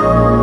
Música